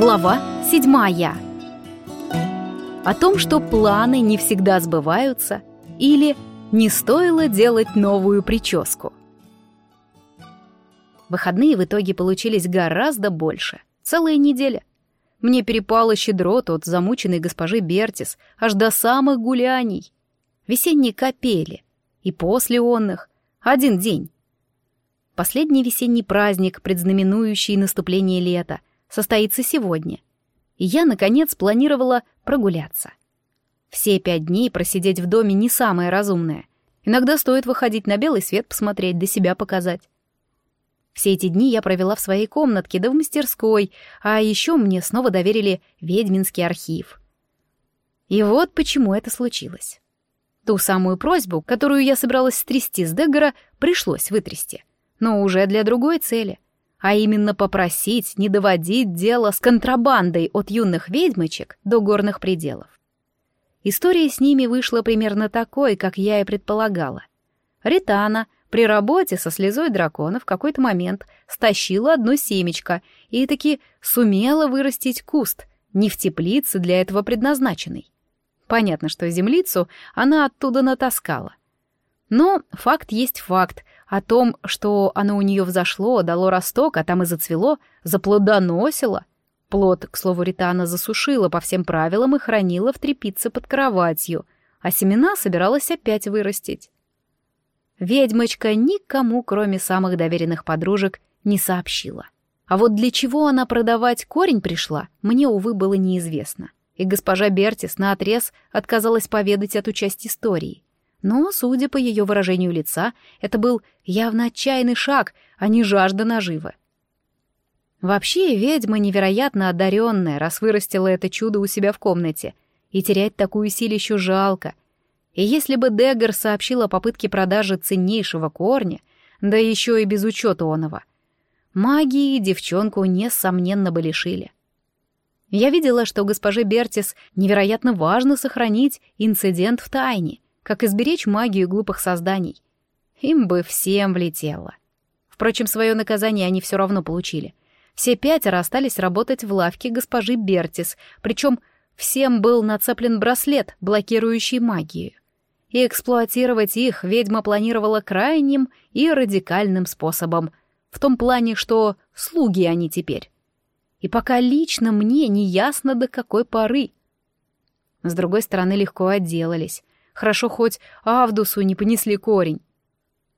Глава седьмая. О том, что планы не всегда сбываются, или не стоило делать новую прическу. Выходные в итоге получились гораздо больше. Целая неделя. Мне перепало щедрот от замученной госпожи Бертис аж до самых гуляний. Весенние капели. И после онных. Один день. Последний весенний праздник, предзнаменующий наступление лета, состоится сегодня. И я, наконец, планировала прогуляться. Все пять дней просидеть в доме не самое разумное. Иногда стоит выходить на белый свет посмотреть, до себя показать. Все эти дни я провела в своей комнатке, да в мастерской, а еще мне снова доверили ведьминский архив. И вот почему это случилось. Ту самую просьбу, которую я собиралась стрясти с Деггера, пришлось вытрясти но уже для другой цели, а именно попросить не доводить дело с контрабандой от юных ведьмочек до горных пределов. История с ними вышла примерно такой, как я и предполагала. Ритана при работе со слезой дракона в какой-то момент стащила одно семечко и таки сумела вырастить куст, не в теплице для этого предназначенной. Понятно, что землицу она оттуда натаскала. Но факт есть факт, о том, что оно у нее взошло, дало росток, а там и зацвело, заплодоносило. Плод, к слову, Ритана засушила по всем правилам и хранила в трепице под кроватью, а семена собиралась опять вырастить. Ведьмочка никому, кроме самых доверенных подружек, не сообщила. А вот для чего она продавать корень пришла, мне, увы, было неизвестно. И госпожа Бертис наотрез отказалась поведать эту часть истории — но, судя по ее выражению лица, это был явно отчаянный шаг, а не жажда наживы. Вообще, ведьма невероятно одаренная, раз вырастила это чудо у себя в комнате, и терять такую силищу жалко. И если бы Деггер сообщил о попытке продажи ценнейшего корня, да еще и без учета оного, магии девчонку несомненно бы лишили. Я видела, что госпоже Бертис невероятно важно сохранить инцидент в тайне — как изберечь магию глупых созданий. Им бы всем влетело. Впрочем, свое наказание они все равно получили. Все пятеро остались работать в лавке госпожи Бертис, причем всем был нацеплен браслет, блокирующий магию. И эксплуатировать их ведьма планировала крайним и радикальным способом, в том плане, что слуги они теперь. И пока лично мне не ясно до какой поры. С другой стороны, легко отделались. Хорошо хоть Авдусу не понесли корень.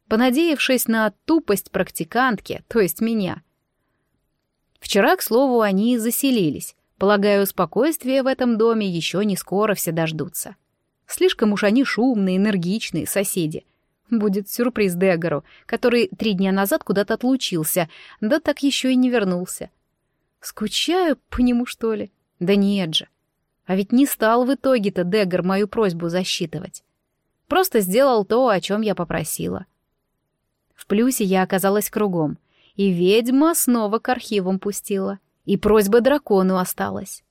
Понадеявшись на тупость практикантки, то есть меня. Вчера, к слову, они заселились. Полагаю, спокойствие в этом доме еще не скоро все дождутся. Слишком уж они шумные, энергичные соседи. Будет сюрприз Дегору, который три дня назад куда-то отлучился, да так еще и не вернулся. Скучаю по нему, что ли? Да нет же. А ведь не стал в итоге-то Деггер мою просьбу засчитывать. Просто сделал то, о чем я попросила. В плюсе я оказалась кругом, и ведьма снова к архивам пустила, и просьба дракону осталась.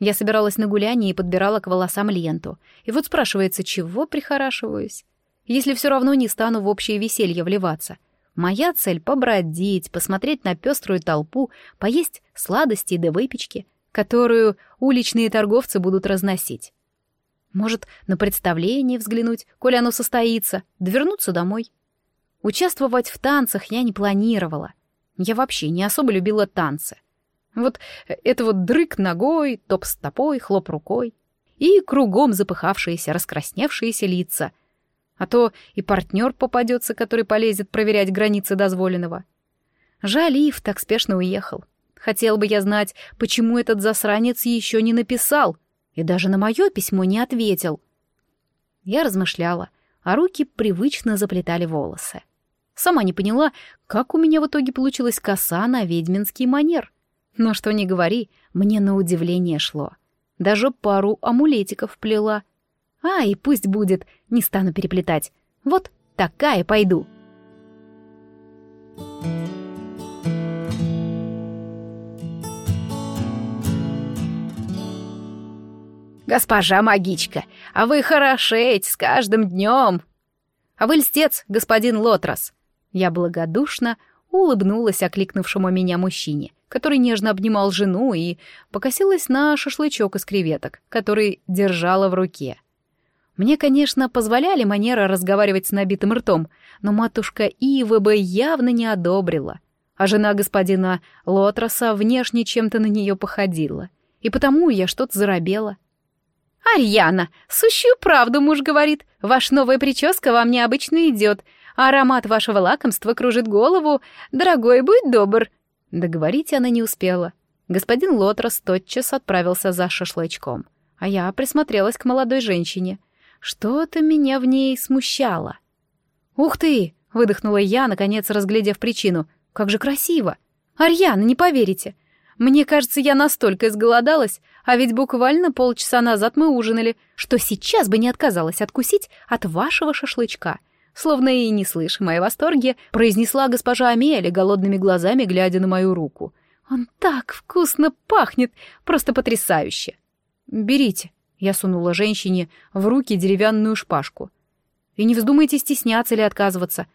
Я собиралась на гуляние и подбирала к волосам ленту. И вот спрашивается, чего прихорашиваюсь? Если все равно не стану в общее веселье вливаться. Моя цель — побродить, посмотреть на пеструю толпу, поесть сладости да выпечки — которую уличные торговцы будут разносить. Может, на представление взглянуть, коли оно состоится, да домой. Участвовать в танцах я не планировала. Я вообще не особо любила танцы. Вот это вот дрык ногой, топ стопой, хлоп рукой. И кругом запыхавшиеся, раскрасневшиеся лица. А то и партнер попадется, который полезет проверять границы дозволенного. Жаль, Ив так спешно уехал. Хотел бы я знать, почему этот засранец еще не написал и даже на мое письмо не ответил. Я размышляла, а руки привычно заплетали волосы. Сама не поняла, как у меня в итоге получилась коса на ведьминский манер. Но что ни говори, мне на удивление шло. Даже пару амулетиков плела. А, и пусть будет, не стану переплетать. Вот такая пойду. «Госпожа магичка, а вы хорошеете с каждым днем!» «А вы льстец, господин Лотрос!» Я благодушно улыбнулась окликнувшему меня мужчине, который нежно обнимал жену, и покосилась на шашлычок из креветок, который держала в руке. Мне, конечно, позволяли манера разговаривать с набитым ртом, но матушка Ива бы явно не одобрила, а жена господина Лотроса внешне чем-то на нее походила, и потому я что-то заробела. «Арьяна, сущую правду муж говорит, ваша новая прическа вам необычно идет, аромат вашего лакомства кружит голову, дорогой, будь добр». Договорить она не успела. Господин Лотрос тотчас отправился за шашлычком, а я присмотрелась к молодой женщине. Что-то меня в ней смущало. «Ух ты!» — выдохнула я, наконец разглядев причину. «Как же красиво! Арьяна, не поверите! Мне кажется, я настолько изголодалась, а ведь буквально полчаса назад мы ужинали, что сейчас бы не отказалась откусить от вашего шашлычка словно и не слыша мои восторги, произнесла госпожа Амелия голодными глазами, глядя на мою руку. «Он так вкусно пахнет! Просто потрясающе!» «Берите!» — я сунула женщине в руки деревянную шпажку. «И не вздумайте стесняться или отказываться.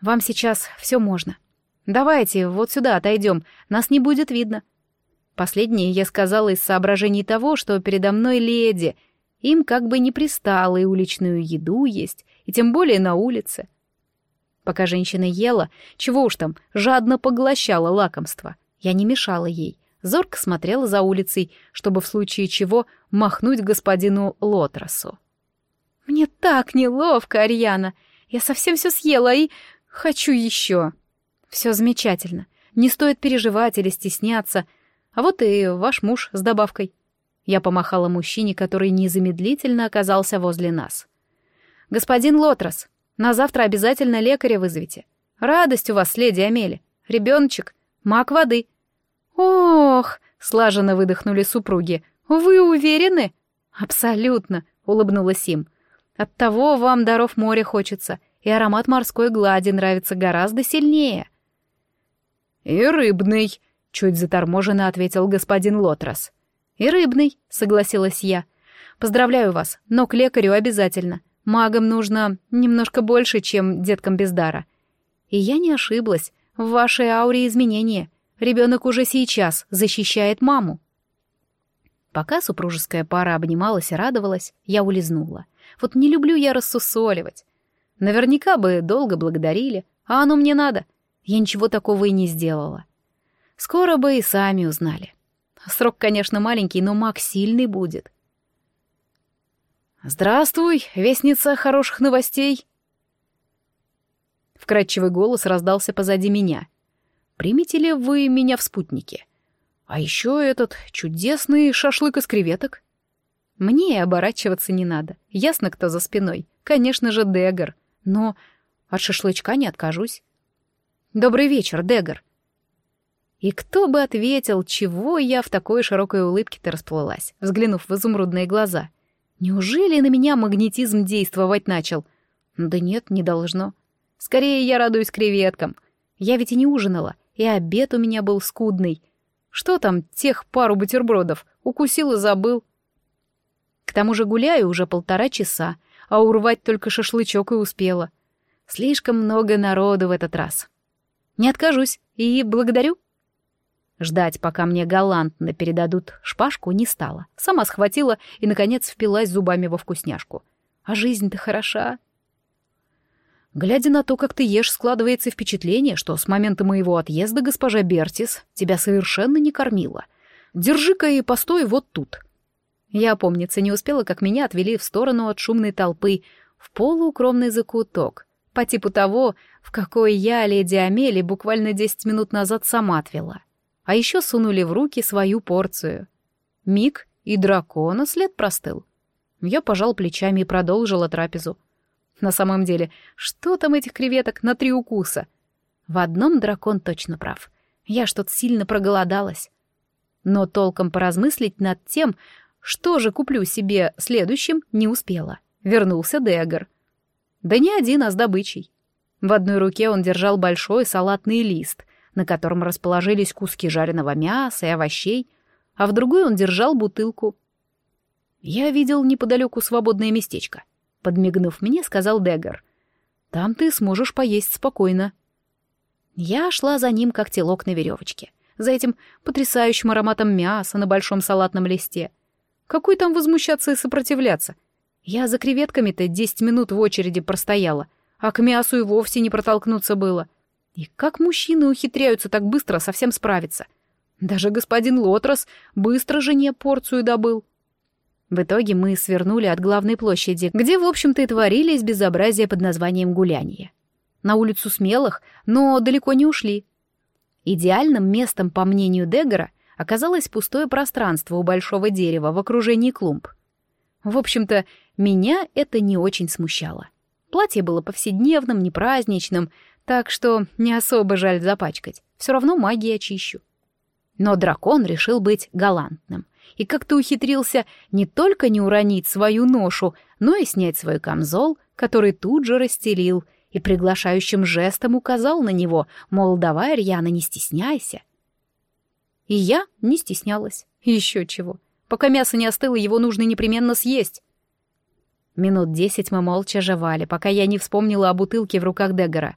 Вам сейчас все можно. Давайте вот сюда отойдем, нас не будет видно». Последнее я сказала из соображений того, что передо мной леди, им как бы не пристало и уличную еду есть, и тем более на улице. Пока женщина ела, чего уж там, жадно поглощала лакомство. Я не мешала ей, зорко смотрела за улицей, чтобы в случае чего махнуть господину Лотросу. «Мне так неловко, Арьяна! Я совсем все съела и хочу еще!» «Все замечательно. Не стоит переживать или стесняться. А вот и ваш муж с добавкой». Я помахала мужчине, который незамедлительно оказался возле нас. «Господин Лотрос, на завтра обязательно лекаря вызовите. Радость у вас, леди Амели. Ребеночек, маг воды». «Ох!» — слаженно выдохнули супруги. «Вы уверены?» «Абсолютно», — улыбнулась им. «Оттого вам даров моря хочется, и аромат морской глади нравится гораздо сильнее». «И рыбный», — чуть заторможенно ответил господин Лотрос. «И рыбный», — согласилась я. «Поздравляю вас, но к лекарю обязательно. Магам нужно немножко больше, чем деткам без дара. И я не ошиблась. В вашей ауре изменения. Ребенок уже сейчас защищает маму. Пока супружеская пара обнималась и радовалась, я улизнула. Вот не люблю я рассусоливать. Наверняка бы долго благодарили, а оно мне надо. Я ничего такого и не сделала. Скоро бы и сами узнали. Срок, конечно, маленький, но маг сильный будет. «Здравствуй, вестница хороших новостей!» Вкрадчивый голос раздался позади меня. «Примите ли вы меня в спутники? А еще этот чудесный шашлык из креветок?» Мне и оборачиваться не надо. Ясно, кто за спиной. Конечно же, Дегар. Но от шашлычка не откажусь. «Добрый вечер, Дегар!» И кто бы ответил, чего я в такой широкой улыбке-то расплылась, взглянув в изумрудные глаза — Неужели на меня магнетизм действовать начал? Да нет, не должно. Скорее я радуюсь креветкам. Я ведь и не ужинала, и обед у меня был скудный. Что там, тех пару бутербродов, укусил и забыл. К тому же гуляю уже полтора часа, а урвать только шашлычок и успела. Слишком много народу в этот раз. Не откажусь и благодарю. Ждать, пока мне галантно передадут шпажку, не стала. Сама схватила и, наконец, впилась зубами во вкусняшку. А жизнь-то хороша. Глядя на то, как ты ешь, складывается впечатление, что с момента моего отъезда госпожа Бертис тебя совершенно не кормила. Держи-ка и постой вот тут. Я, помнится, не успела, как меня отвели в сторону от шумной толпы, в полуукромный закуток, по типу того, в какой я, леди Амели, буквально десять минут назад сама отвела а еще сунули в руки свою порцию. Миг, и дракона след простыл. Я пожал плечами и продолжила трапезу. На самом деле, что там этих креветок на три укуса? В одном дракон точно прав. Я что-то сильно проголодалась. Но толком поразмыслить над тем, что же куплю себе следующим, не успела. Вернулся Дегар. Да не один, а с добычей. В одной руке он держал большой салатный лист, на котором расположились куски жареного мяса и овощей, а в другой он держал бутылку. «Я видел неподалеку свободное местечко», — подмигнув мне, сказал Дегар. «Там ты сможешь поесть спокойно». Я шла за ним, как телок на веревочке. За этим потрясающим ароматом мяса на большом салатном листе. Какой там возмущаться и сопротивляться? Я за креветками-то десять минут в очереди простояла, а к мясу и вовсе не протолкнуться было. И как мужчины ухитряются так быстро совсем справиться? Даже господин Лотрос быстро жене порцию добыл. В итоге мы свернули от главной площади, где, в общем-то, и творились безобразия под названием гуляние. На улицу смелых, но далеко не ушли. Идеальным местом, по мнению Дегора, оказалось пустое пространство у большого дерева в окружении клумб. В общем-то, меня это не очень смущало. Платье было повседневным, не праздничным, так что не особо жаль запачкать. Все равно магией очищу. Но дракон решил быть галантным и как-то ухитрился не только не уронить свою ношу, но и снять свой камзол, который тут же расстелил, и приглашающим жестом указал на него, мол, давай, Рьяна, не стесняйся. И я не стеснялась. Еще чего. Пока мясо не остыло, его нужно непременно съесть. Минут десять мы молча жевали, пока я не вспомнила о бутылке в руках Дегора.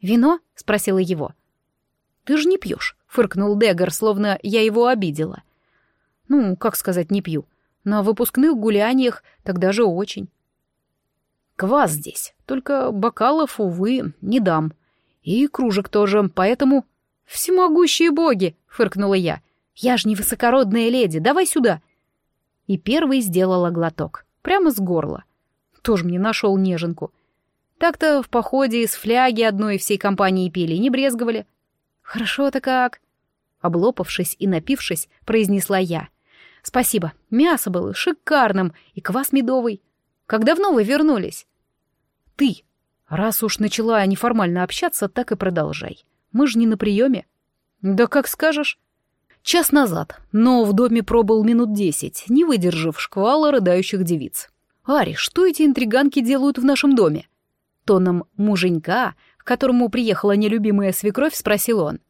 «Вино?» — спросила его. «Ты же не пьешь», — фыркнул Дегор, словно я его обидела. Ну, как сказать, не пью. На выпускных гуляниях тогда же очень. Квас здесь, только бокалов, увы, не дам. И кружек тоже, поэтому... «Всемогущие боги!» — фыркнула я. «Я ж не высокородная леди, давай сюда!» И первый сделала глоток, прямо с горла. Тоже мне нашел неженку. Так-то в походе из фляги одной всей компании пили, не брезговали. «Хорошо-то как!» Облопавшись и напившись, произнесла я. Спасибо. Мясо было шикарным и квас медовый. Как давно вы вернулись? Ты. Раз уж начала неформально общаться, так и продолжай. Мы же не на приеме. Да как скажешь. Час назад, но в доме пробыл минут десять, не выдержав шквала рыдающих девиц. «Ари, что эти интриганки делают в нашем доме?» Тоном муженька, к которому приехала нелюбимая свекровь, спросил он.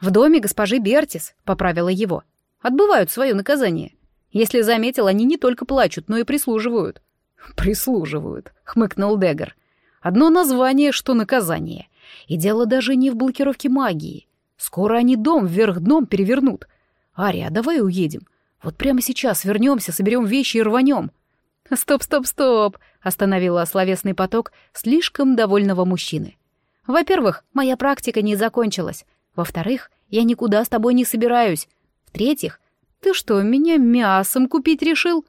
«В доме госпожи Бертис», — поправила его отбывают свое наказание. Если заметил, они не только плачут, но и прислуживают. «Прислуживают», — хмыкнул Дегар. «Одно название, что наказание. И дело даже не в блокировке магии. Скоро они дом вверх дном перевернут. Ария, давай уедем. Вот прямо сейчас вернемся, соберем вещи и рванем». «Стоп, стоп, стоп!» — остановила словесный поток слишком довольного мужчины. «Во-первых, моя практика не закончилась. Во-вторых, я никуда с тобой не собираюсь. В-третьих, ты что, меня мясом купить решил?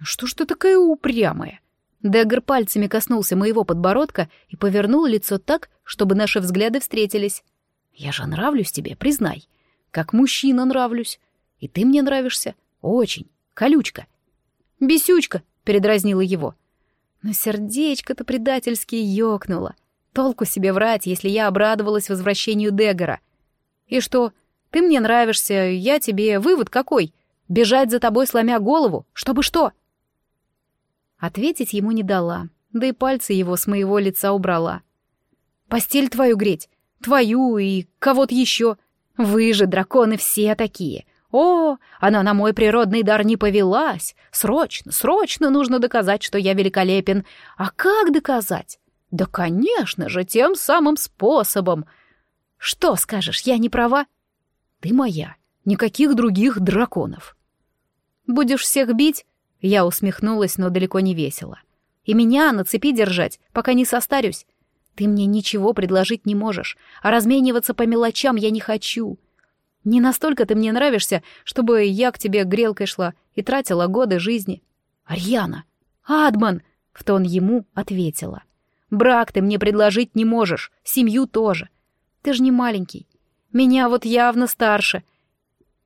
Что ж ты такая упрямая? Дэггер пальцами коснулся моего подбородка и повернул лицо так, чтобы наши взгляды встретились. Я же нравлюсь тебе, признай. Как мужчина нравлюсь. И ты мне нравишься. Очень. Колючка. Бесючка, передразнила его. Но сердечко-то предательски ёкнуло. Толку себе врать, если я обрадовалась возвращению Дегора. И что, ты мне нравишься, я тебе. Вывод какой? Бежать за тобой, сломя голову? Чтобы что?» Ответить ему не дала, да и пальцы его с моего лица убрала. «Постель твою греть, твою и кого-то еще. Вы же, драконы, все такие. О, она на мой природный дар не повелась. Срочно, срочно нужно доказать, что я великолепен. А как доказать? Да, конечно же, тем самым способом. Что скажешь, я не права?» Ты моя, никаких других драконов. Будешь всех бить? Я усмехнулась, но далеко не весело. И меня на цепи держать, пока не состарюсь. Ты мне ничего предложить не можешь, а размениваться по мелочам я не хочу. Не настолько ты мне нравишься, чтобы я к тебе грелкой шла и тратила годы жизни. Арьяна! Адман! В тон ему ответила. Брак ты мне предложить не можешь, семью тоже. Ты же не маленький, меня вот явно старше.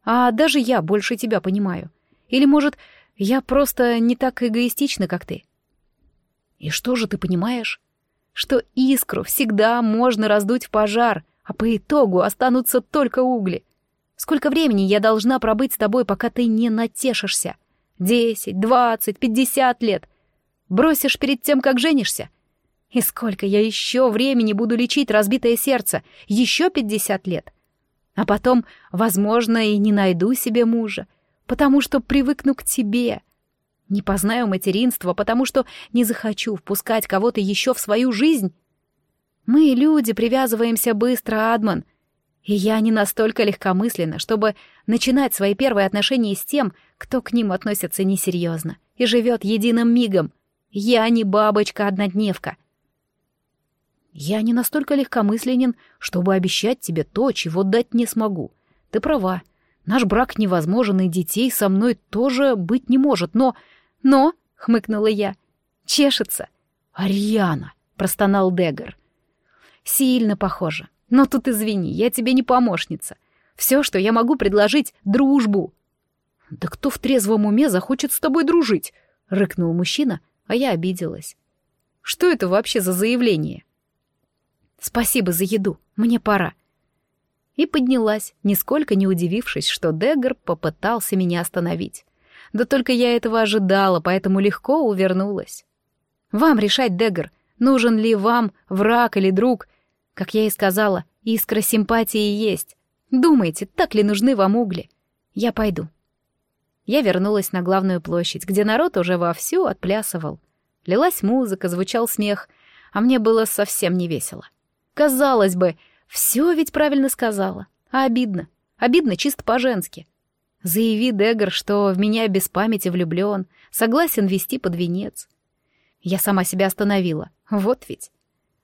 А даже я больше тебя понимаю. Или, может, я просто не так эгоистична, как ты? И что же ты понимаешь? Что искру всегда можно раздуть в пожар, а по итогу останутся только угли. Сколько времени я должна пробыть с тобой, пока ты не натешишься? Десять, двадцать, пятьдесят лет. Бросишь перед тем, как женишься? И сколько я еще времени буду лечить разбитое сердце? Еще пятьдесят лет? А потом, возможно, и не найду себе мужа, потому что привыкну к тебе. Не познаю материнства, потому что не захочу впускать кого-то еще в свою жизнь. Мы, люди, привязываемся быстро, Адман. И я не настолько легкомысленна, чтобы начинать свои первые отношения с тем, кто к ним относится несерьезно и живет единым мигом. Я не бабочка-однодневка. Я не настолько легкомысленен, чтобы обещать тебе то, чего дать не смогу. Ты права. Наш брак невозможен, и детей со мной тоже быть не может, но... Но, — хмыкнула я, — чешется. «Ариана!» — простонал Дегар. «Сильно похоже. Но тут извини, я тебе не помощница. Все, что я могу предложить — дружбу». «Да кто в трезвом уме захочет с тобой дружить?» — рыкнул мужчина, а я обиделась. «Что это вообще за заявление?» «Спасибо за еду, мне пора», и поднялась, нисколько не удивившись, что Деггер попытался меня остановить. Да только я этого ожидала, поэтому легко увернулась. «Вам решать, Деггер, нужен ли вам враг или друг. Как я и сказала, искра симпатии есть. Думаете, так ли нужны вам угли? Я пойду». Я вернулась на главную площадь, где народ уже вовсю отплясывал. Лилась музыка, звучал смех, а мне было совсем не весело. Казалось бы, все ведь правильно сказала. А обидно. Обидно чисто по-женски. Заяви Дегар, что в меня без памяти влюблен, согласен вести под венец. Я сама себя остановила. Вот ведь.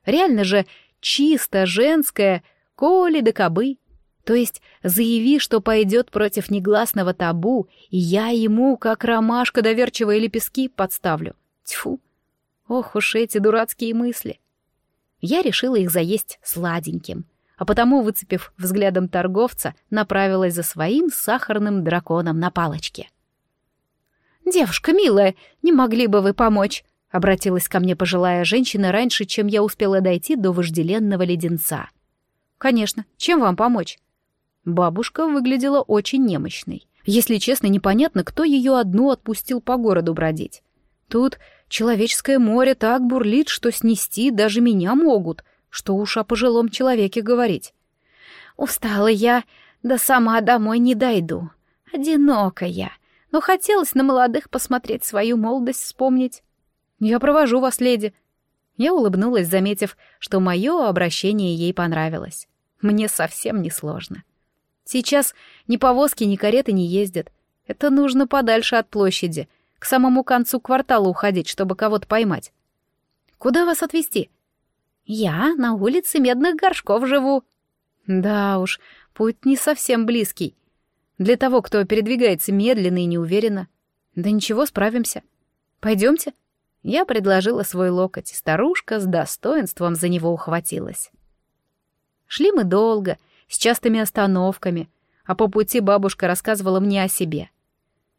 Реально же чисто женское коли да кобы. То есть заяви, что пойдет против негласного табу, и я ему, как ромашка доверчивые лепестки, подставлю. Тьфу. Ох уж эти дурацкие мысли. Я решила их заесть сладеньким а потому, выцепив взглядом торговца, направилась за своим сахарным драконом на палочке. «Девушка милая, не могли бы вы помочь?» — обратилась ко мне пожилая женщина раньше, чем я успела дойти до вожделенного леденца. «Конечно, чем вам помочь?» Бабушка выглядела очень немощной. Если честно, непонятно, кто ее одну отпустил по городу бродить. Тут человеческое море так бурлит, что снести даже меня могут — что уж о пожилом человеке говорить. Устала я, да сама домой не дойду. Одинока я, но хотелось на молодых посмотреть свою молодость вспомнить. Я провожу вас, леди. Я улыбнулась, заметив, что мое обращение ей понравилось. Мне совсем не сложно. Сейчас ни повозки, ни кареты не ездят. Это нужно подальше от площади, к самому концу квартала уходить, чтобы кого-то поймать. Куда вас отвезти? Я на улице Медных Горшков живу. Да уж, путь не совсем близкий. Для того, кто передвигается медленно и неуверенно. Да ничего, справимся. Пойдемте. Я предложила свой локоть, и старушка с достоинством за него ухватилась. Шли мы долго, с частыми остановками, а по пути бабушка рассказывала мне о себе.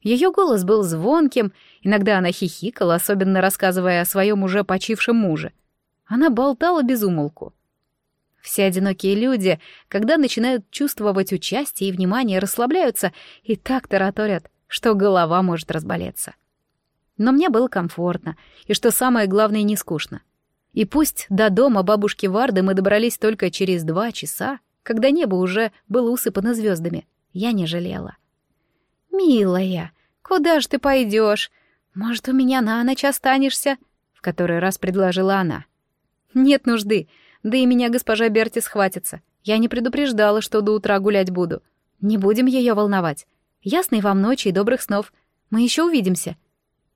Ее голос был звонким, иногда она хихикала, особенно рассказывая о своем уже почившем муже — она болтала без умолку. Все одинокие люди, когда начинают чувствовать участие и внимание, расслабляются и так тараторят, что голова может разболеться. Но мне было комфортно, и что самое главное, не скучно. И пусть до дома бабушки Варды мы добрались только через два часа, когда небо уже было усыпано звездами, я не жалела. «Милая, куда ж ты пойдешь? Может, у меня на ночь останешься?» — в который раз предложила она. «Нет нужды. Да и меня госпожа Берти схватится. Я не предупреждала, что до утра гулять буду. Не будем ее волновать. Ясной вам ночи и добрых снов. Мы еще увидимся».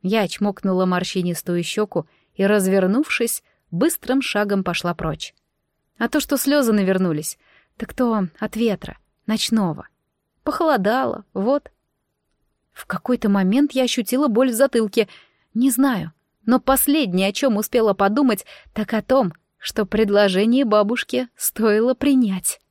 Я чмокнула морщинистую щеку и, развернувшись, быстрым шагом пошла прочь. А то, что слезы навернулись, так то от ветра, ночного. Похолодало, вот. В какой-то момент я ощутила боль в затылке. Не знаю, но последнее, о чем успела подумать, так о том, что предложение бабушки стоило принять.